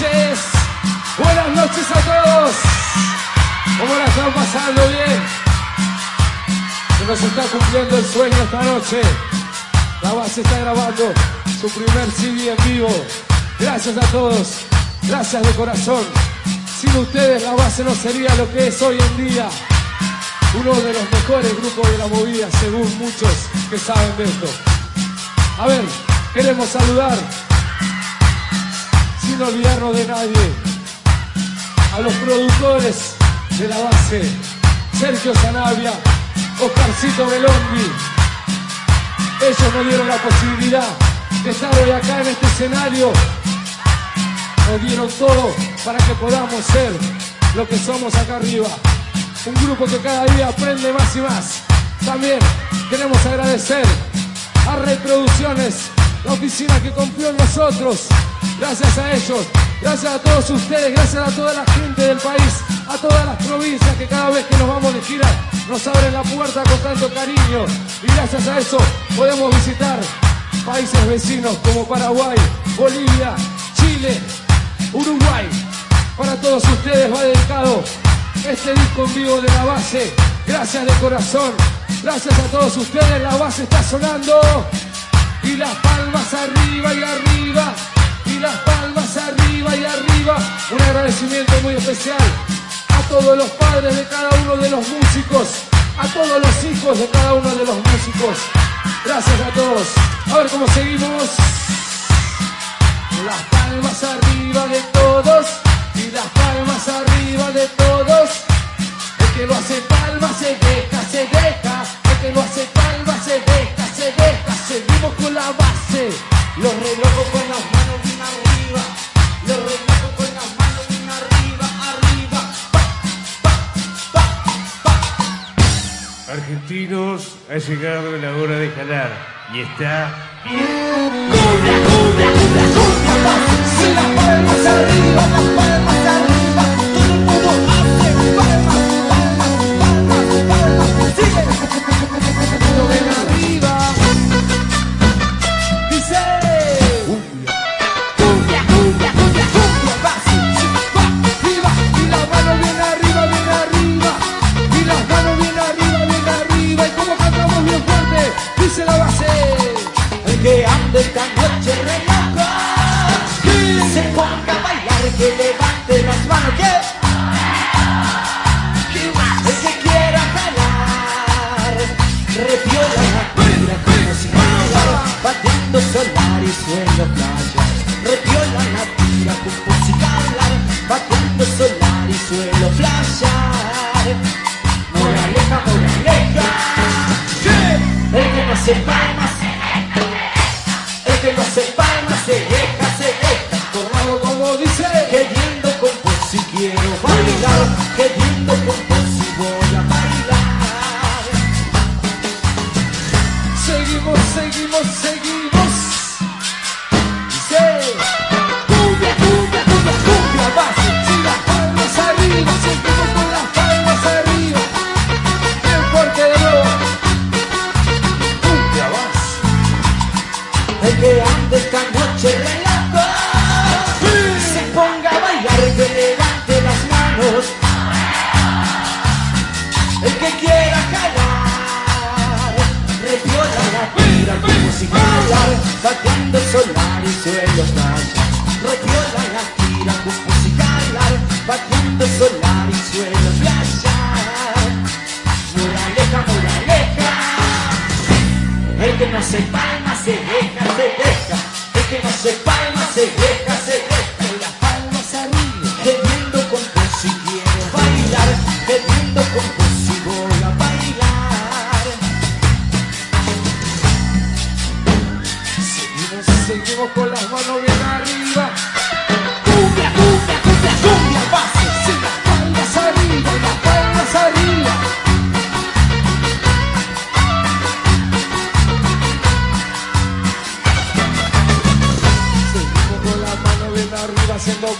Buenas noches a todos. ¿Cómo la están pasando bien? Se nos está cumpliendo el sueño esta noche. La base está grabando su primer CD en vivo. Gracias a todos. Gracias de corazón. Sin ustedes la base no sería lo que es hoy en día. Uno de los mejores grupos de la movida, según muchos que saben de esto. A ver, queremos saludar, sin olvidarnos de nadie, a los productores de la base, Sergio Sanabria, Oscarcito Belongui. Ellos nos dieron la posibilidad de estar hoy acá en este escenario. Nos dieron todo para que podamos ser lo que somos acá arriba. Un grupo que cada día aprende más y más. También queremos agradecer a Reproducciones, la oficina que confió en nosotros. Gracias a ellos, gracias a todos ustedes, gracias a toda la gente del país, a todas las provincias que cada vez que nos vamos de gira nos abren la puerta con tanto cariño. Y gracias a eso podemos visitar países vecinos como Paraguay, Bolivia, Chile, Uruguay. Para todos ustedes va dedicado este disco en vivo de la base. Gracias de corazón. Gracias a todos ustedes. La base está sonando. Y las palmas arriba y arriba. Las palmas arriba y arriba. Un agradecimiento muy especial a todos los padres de cada uno de los músicos. A todos los hijos de cada uno de los músicos. Gracias a todos. A ver cómo seguimos. Las palmas arriba de todos y las palmas arriba de todos. El que lo hace palmas se deja, se deja. El que lo hace palmas se deja, se deja. Seguimos con la base. Los relojos con las manos Argentinos, ha llegado la hora de jalar y está Cumbia, que ande esta noche re loco Se ponga a bailar, que levante las manos. Que El que quiera jalar. Repiola la como si nada Batiendo solar y suelo playa. Repiola la tira como si hablar Batiendo solar y suelo playa. Moraleja, moraleja. El que no se palmas quiero bailar Queriendo con Bateando solar y suelo playa Moraleja, moraleja el que no se palma se deja, se deja. El que no se palma se deja, se deja. Las palmas arriba. Queriendo con vos si quiero bailar. Queriendo con vos